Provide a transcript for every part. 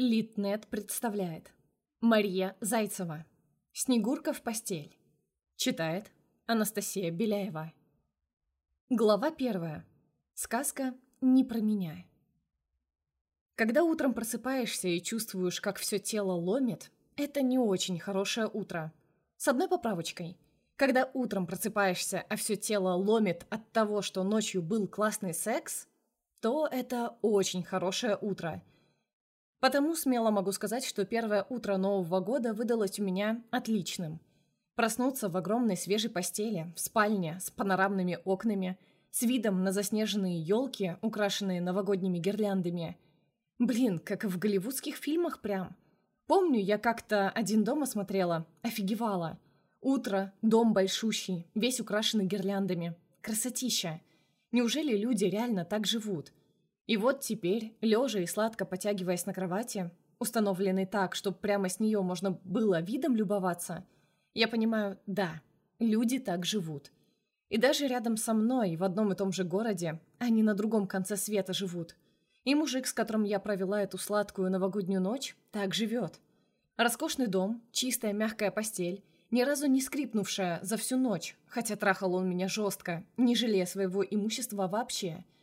Литнет представляет. Мария Зайцева. Снегурка в постель. Читает Анастасия Беляева. Глава первая. Сказка «Не про меня». Когда утром просыпаешься и чувствуешь, как все тело ломит, это не очень хорошее утро. С одной поправочкой. Когда утром просыпаешься, а все тело ломит от того, что ночью был классный секс, то это очень хорошее утро – Потому смело могу сказать, что первое утро Нового года выдалось у меня отличным. Проснуться в огромной свежей постели, в спальне, с панорамными окнами, с видом на заснеженные елки, украшенные новогодними гирляндами. Блин, как в голливудских фильмах прям. Помню, я как-то один дома смотрела, офигевала. Утро, дом большущий, весь украшенный гирляндами. Красотища. Неужели люди реально так живут? И вот теперь, лежа и сладко потягиваясь на кровати, установленной так, чтобы прямо с нее можно было видом любоваться, я понимаю, да, люди так живут. И даже рядом со мной, в одном и том же городе, они на другом конце света живут. И мужик, с которым я провела эту сладкую новогоднюю ночь, так живет. Роскошный дом, чистая мягкая постель, ни разу не скрипнувшая за всю ночь, хотя трахал он меня жестко, не жалея своего имущества вообще –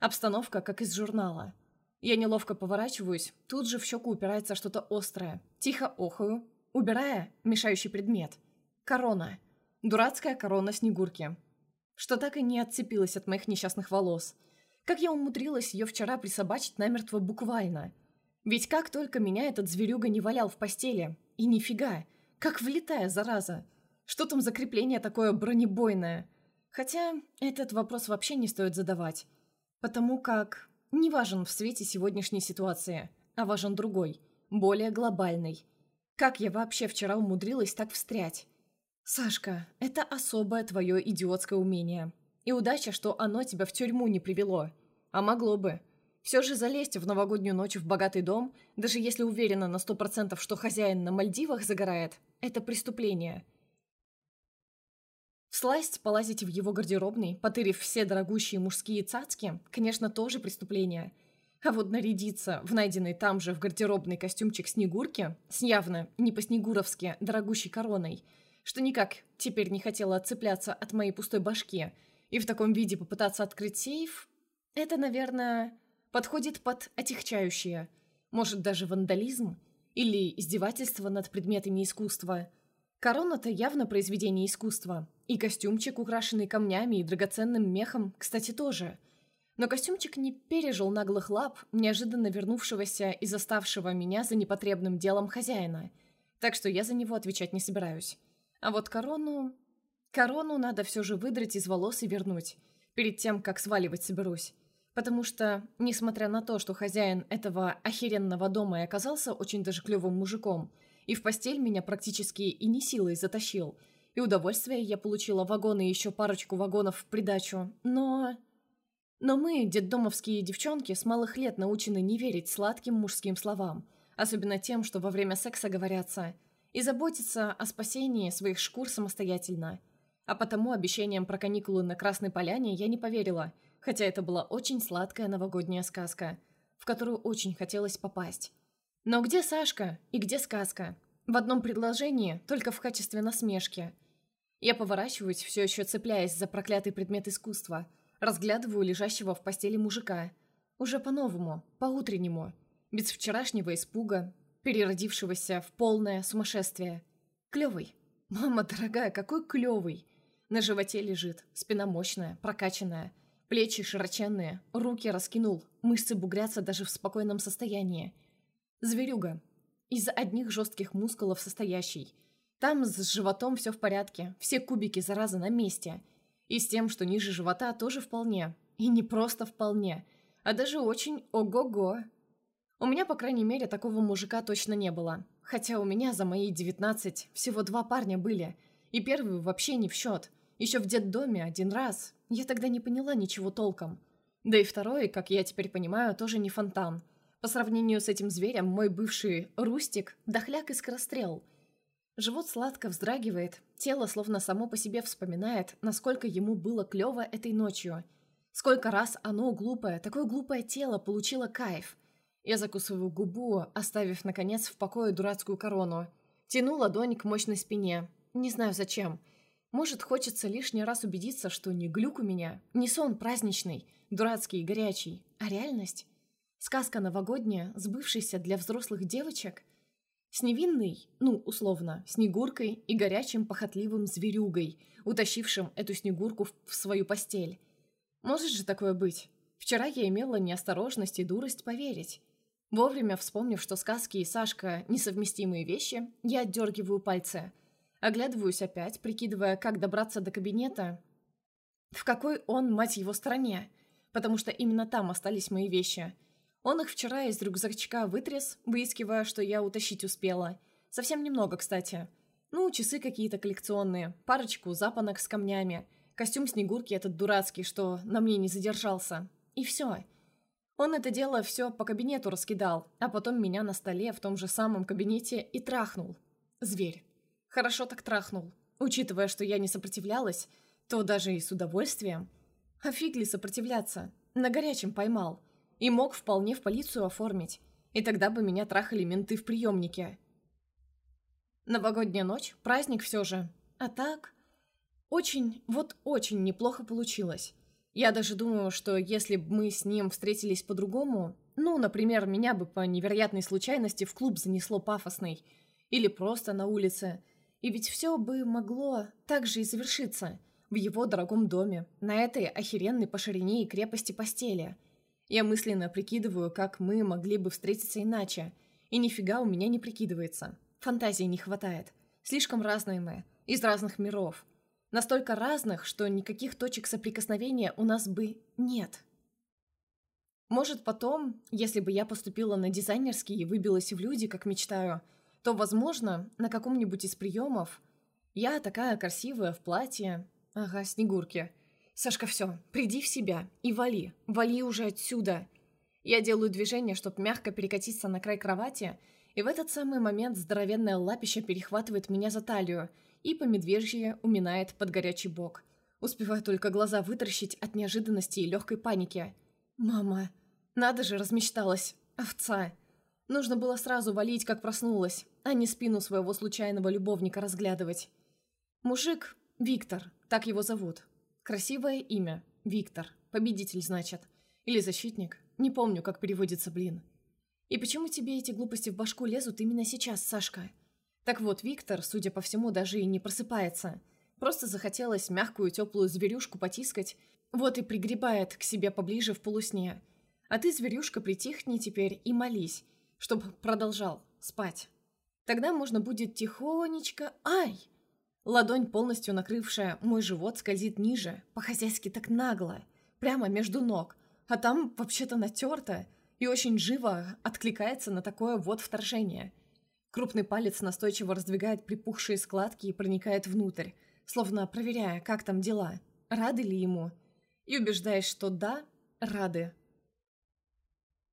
Обстановка, как из журнала. Я неловко поворачиваюсь, тут же в щеку упирается что-то острое. Тихо охаю, убирая мешающий предмет. Корона. Дурацкая корона Снегурки. Что так и не отцепилась от моих несчастных волос. Как я умудрилась ее вчера присобачить намертво буквально. Ведь как только меня этот зверюга не валял в постели. И нифига. Как влетая, зараза. Что там за крепление такое бронебойное? Хотя этот вопрос вообще не стоит задавать. Потому как не важен в свете сегодняшней ситуации, а важен другой, более глобальный. Как я вообще вчера умудрилась так встрять? Сашка, это особое твое идиотское умение. И удача, что оно тебя в тюрьму не привело. А могло бы. Все же залезть в новогоднюю ночь в богатый дом, даже если уверена на сто процентов, что хозяин на Мальдивах загорает, это преступление – Сласть полазить в его гардеробный, потырив все дорогущие мужские цацки, конечно, тоже преступление. А вот нарядиться в найденный там же в гардеробный костюмчик Снегурки с явно не по-снегуровски дорогущей короной, что никак теперь не хотела отцепляться от моей пустой башки, и в таком виде попытаться открыть сейф, это, наверное, подходит под отягчающее, может даже вандализм или издевательство над предметами искусства – Корона-то явно произведение искусства. И костюмчик, украшенный камнями и драгоценным мехом, кстати, тоже. Но костюмчик не пережил наглых лап, неожиданно вернувшегося и заставшего меня за непотребным делом хозяина. Так что я за него отвечать не собираюсь. А вот корону... Корону надо все же выдрать из волос и вернуть, перед тем, как сваливать соберусь. Потому что, несмотря на то, что хозяин этого охеренного дома и оказался очень даже клевым мужиком – и в постель меня практически и не силой затащил. И удовольствие я получила вагоны и еще парочку вагонов в придачу. Но... Но мы, детдомовские девчонки, с малых лет научены не верить сладким мужским словам, особенно тем, что во время секса говорятся, и заботиться о спасении своих шкур самостоятельно. А потому обещаниям про каникулы на Красной Поляне я не поверила, хотя это была очень сладкая новогодняя сказка, в которую очень хотелось попасть. Но где Сашка и где сказка? В одном предложении, только в качестве насмешки. Я поворачиваюсь, все еще цепляясь за проклятый предмет искусства, разглядываю лежащего в постели мужика. Уже по-новому, по-утреннему, без вчерашнего испуга, переродившегося в полное сумасшествие. Клевый. Мама дорогая, какой клевый. На животе лежит, спина мощная, прокачанная, плечи широченные, руки раскинул, мышцы бугрятся даже в спокойном состоянии – Зверюга. Из одних жестких мускулов состоящий. Там с животом все в порядке, все кубики, зараза, на месте. И с тем, что ниже живота, тоже вполне. И не просто вполне, а даже очень ого-го. У меня, по крайней мере, такого мужика точно не было. Хотя у меня за мои 19 всего два парня были. И первый вообще не в счет. Еще в детдоме один раз. Я тогда не поняла ничего толком. Да и второй, как я теперь понимаю, тоже не фонтан – по сравнению с этим зверем, мой бывший рустик – дохляк и скорострел. Живот сладко вздрагивает, тело словно само по себе вспоминает, насколько ему было клево этой ночью. Сколько раз оно, глупое, такое глупое тело, получило кайф. Я закусываю губу, оставив, наконец, в покое дурацкую корону. Тяну ладонь к мощной спине. Не знаю зачем. Может, хочется лишний раз убедиться, что не глюк у меня, не сон праздничный, дурацкий и горячий, а реальность. Сказка новогодняя, сбывшаяся для взрослых девочек. С невинной, ну, условно, Снегуркой и горячим похотливым зверюгой, утащившим эту Снегурку в свою постель. Может же такое быть? Вчера я имела неосторожность и дурость поверить. Вовремя вспомнив, что сказки и Сашка – несовместимые вещи, я отдергиваю пальцы. Оглядываюсь опять, прикидывая, как добраться до кабинета. В какой он, мать его, стороне? Потому что именно там остались мои вещи. Он их вчера из рюкзачка вытряс, выискивая, что я утащить успела. Совсем немного, кстати. Ну, часы какие-то коллекционные, парочку запонок с камнями, костюм Снегурки этот дурацкий, что на мне не задержался. И все. Он это дело все по кабинету раскидал, а потом меня на столе в том же самом кабинете и трахнул. Зверь. Хорошо так трахнул. Учитывая, что я не сопротивлялась, то даже и с удовольствием. А фиг ли сопротивляться? На горячем поймал. И мог вполне в полицию оформить. И тогда бы меня трахали менты в приемнике. Новогодняя ночь, праздник все же. А так... Очень, вот очень неплохо получилось. Я даже думаю, что если бы мы с ним встретились по-другому, ну, например, меня бы по невероятной случайности в клуб занесло пафосный, или просто на улице, и ведь все бы могло так же и завершиться в его дорогом доме, на этой охеренной по ширине и крепости постели. Я мысленно прикидываю, как мы могли бы встретиться иначе, и нифига у меня не прикидывается. Фантазии не хватает. Слишком разные мы, из разных миров. Настолько разных, что никаких точек соприкосновения у нас бы нет. Может, потом, если бы я поступила на дизайнерский и выбилась в люди, как мечтаю, то, возможно, на каком-нибудь из приемов я такая красивая в платье... Ага, Снегурки. Сашка, все, приди в себя и вали, вали уже отсюда. Я делаю движение, чтобы мягко перекатиться на край кровати, и в этот самый момент здоровенное лапище перехватывает меня за талию – и по медвежье уминает под горячий бок. Успеваю только глаза вытаращить от неожиданности и легкой паники. «Мама, надо же, размечталась. Овца!» Нужно было сразу валить, как проснулась, а не спину своего случайного любовника разглядывать. Мужик — Виктор, так его зовут. Красивое имя — Виктор. Победитель, значит. Или защитник. Не помню, как переводится, блин. И почему тебе эти глупости в башку лезут именно сейчас, Сашка?» Так вот, Виктор, судя по всему, даже и не просыпается. Просто захотелось мягкую теплую зверюшку потискать, вот и пригребает к себе поближе в полусне. А ты, зверюшка, притихни теперь и молись, чтоб продолжал спать. Тогда можно будет тихонечко... Ай! Ладонь, полностью накрывшая мой живот, скользит ниже, по-хозяйски так нагло, прямо между ног, а там вообще-то натерто и очень живо откликается на такое вот вторжение – Крупный палец настойчиво раздвигает припухшие складки и проникает внутрь, словно проверяя, как там дела, рады ли ему. И убеждаясь, что да, рады.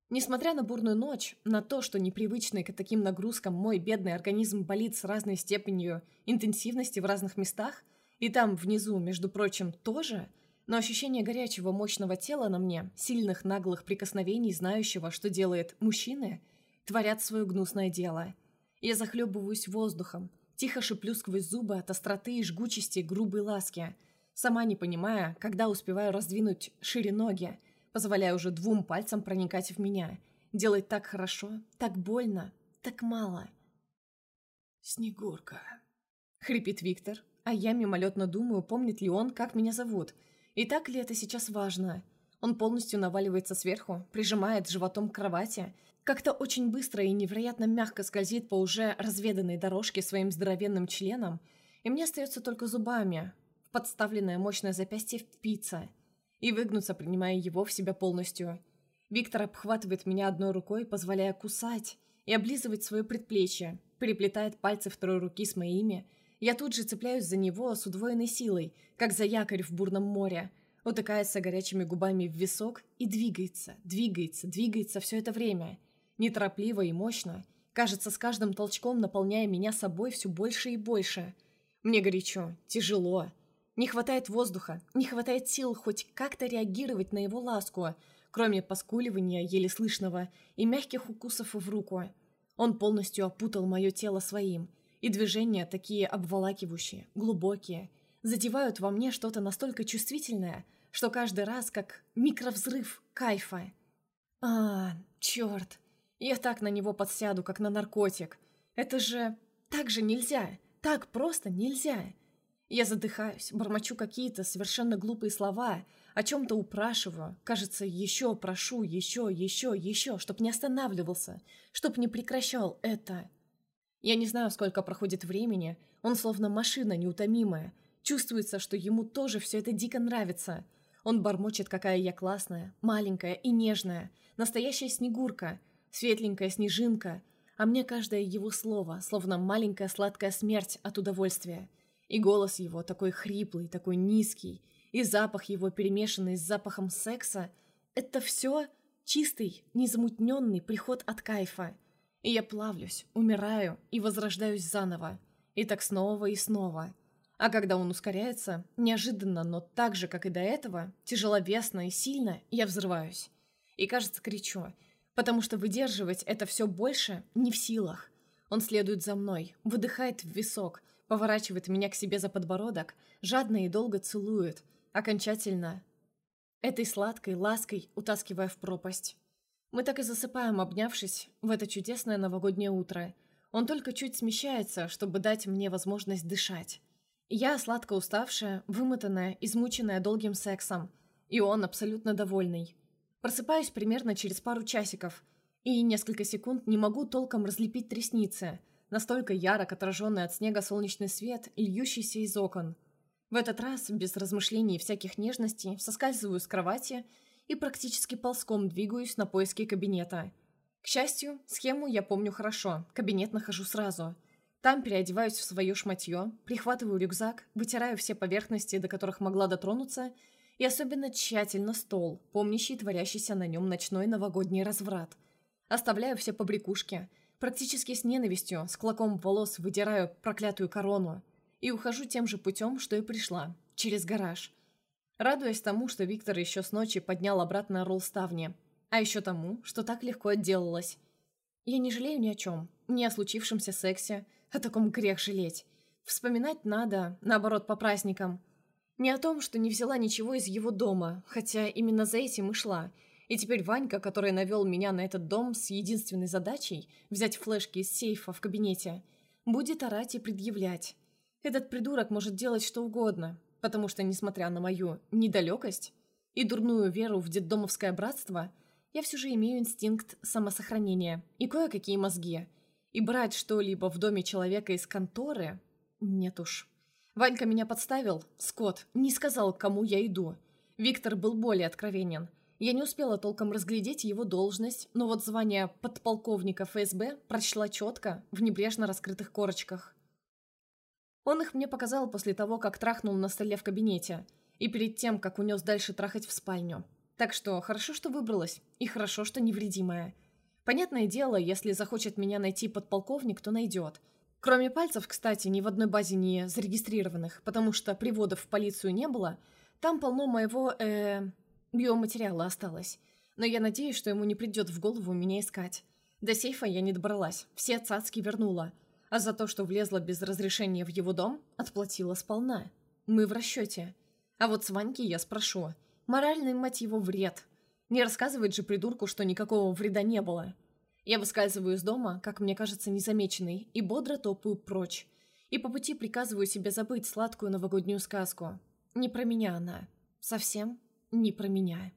Несмотря на бурную ночь, на то, что непривычный к таким нагрузкам мой бедный организм болит с разной степенью интенсивности в разных местах, и там внизу, между прочим, тоже, но ощущение горячего мощного тела на мне, сильных наглых прикосновений, знающего, что делает мужчины, творят свое гнусное дело – я захлебываюсь воздухом, тихо шиплю сквозь зубы от остроты и жгучести грубой ласки, сама не понимая, когда успеваю раздвинуть шире ноги, позволяя уже двум пальцам проникать в меня, делать так хорошо, так больно, так мало. «Снегурка», — хрипит Виктор, а я мимолетно думаю, помнит ли он, как меня зовут, и так ли это сейчас важно. Он полностью наваливается сверху, прижимает животом к кровати, как-то очень быстро и невероятно мягко скользит по уже разведанной дорожке своим здоровенным членом, и мне остается только зубами. В подставленное мощное запястье впиться и выгнуться, принимая его в себя полностью. Виктор обхватывает меня одной рукой, позволяя кусать и облизывать свое предплечье, переплетает пальцы второй руки с моими. Я тут же цепляюсь за него с удвоенной силой, как за якорь в бурном море, утыкается горячими губами в висок и двигается, двигается, двигается все это время – неторопливо и мощно, кажется, с каждым толчком наполняя меня собой все больше и больше. Мне горячо, тяжело. Не хватает воздуха, не хватает сил хоть как-то реагировать на его ласку, кроме поскуливания, еле слышного, и мягких укусов в руку. Он полностью опутал мое тело своим, и движения такие обволакивающие, глубокие, задевают во мне что-то настолько чувствительное, что каждый раз как микровзрыв кайфа. А, черт, я так на него подсяду, как на наркотик. Это же... Так же нельзя, так просто нельзя. Я задыхаюсь, бормочу какие-то совершенно глупые слова, о чем-то упрашиваю, кажется, еще прошу, еще, еще, еще, чтоб не останавливался, чтоб не прекращал это. Я не знаю, сколько проходит времени, он словно машина неутомимая, чувствуется, что ему тоже все это дико нравится. Он бормочет, какая я классная, маленькая и нежная, настоящая снегурка, светленькая снежинка, а мне каждое его слово, словно маленькая сладкая смерть от удовольствия. И голос его такой хриплый, такой низкий, и запах его, перемешанный с запахом секса, это все чистый, незамутненный приход от кайфа. И я плавлюсь, умираю и возрождаюсь заново. И так снова и снова. А когда он ускоряется, неожиданно, но так же, как и до этого, тяжеловесно и сильно, я взрываюсь. И, кажется, кричу, потому что выдерживать это все больше не в силах. Он следует за мной, выдыхает в висок, поворачивает меня к себе за подбородок, жадно и долго целует – окончательно этой сладкой лаской утаскивая в пропасть. Мы так и засыпаем, обнявшись в это чудесное новогоднее утро. Он только чуть смещается, чтобы дать мне возможность дышать. Я сладко уставшая, вымотанная, измученная долгим сексом. И он абсолютно довольный. Просыпаюсь примерно через пару часиков. И несколько секунд не могу толком разлепить ресницы. Настолько ярок отраженный от снега солнечный свет, льющийся из окон – в этот раз, без размышлений и всяких нежностей, соскальзываю с кровати и практически ползком двигаюсь на поиски кабинета. К счастью, схему я помню хорошо, кабинет нахожу сразу. Там переодеваюсь в свое шматье, прихватываю рюкзак, вытираю все поверхности, до которых могла дотронуться, и особенно тщательно стол, помнящий творящийся на нем ночной новогодний разврат. Оставляю все побрякушки, практически с ненавистью, с клоком волос выдираю проклятую корону – и ухожу тем же путем, что и пришла, через гараж. Радуясь тому, что Виктор еще с ночи поднял обратно ролл ставни, а еще тому, что так легко отделалась. Я не жалею ни о чем, ни о случившемся сексе, о таком грех жалеть. Вспоминать надо, наоборот, по праздникам. Не о том, что не взяла ничего из его дома, хотя именно за этим и шла. И теперь Ванька, который навел меня на этот дом с единственной задачей взять флешки из сейфа в кабинете, будет орать и предъявлять. Этот придурок может делать что угодно, потому что, несмотря на мою недалекость и дурную веру в детдомовское братство, я все же имею инстинкт самосохранения и кое-какие мозги. И брать что-либо в доме человека из конторы... Нет уж. Ванька меня подставил, Скотт, не сказал, к кому я иду. Виктор был более откровенен. Я не успела толком разглядеть его должность, но вот звание подполковника ФСБ прочла четко, в небрежно раскрытых корочках. Он их мне показал после того, как трахнул на столе в кабинете, и перед тем, как унес дальше трахать в спальню. Так что хорошо, что выбралась, и хорошо, что невредимая. Понятное дело, если захочет меня найти подполковник, то найдет. Кроме пальцев, кстати, ни в одной базе не зарегистрированных, потому что приводов в полицию не было, там полно моего, э биоматериала осталось. Но я надеюсь, что ему не придет в голову меня искать. До сейфа я не добралась, все цацки вернула – а за то, что влезла без разрешения в его дом, отплатила сполна. Мы в расчете. А вот с Ваньки я спрошу. Моральный, мать его, вред. Не рассказывает же придурку, что никакого вреда не было. Я выскальзываю из дома, как мне кажется, незамеченный, и бодро топаю прочь. И по пути приказываю себе забыть сладкую новогоднюю сказку. Не про меня она. Совсем не про меня.